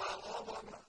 وغضب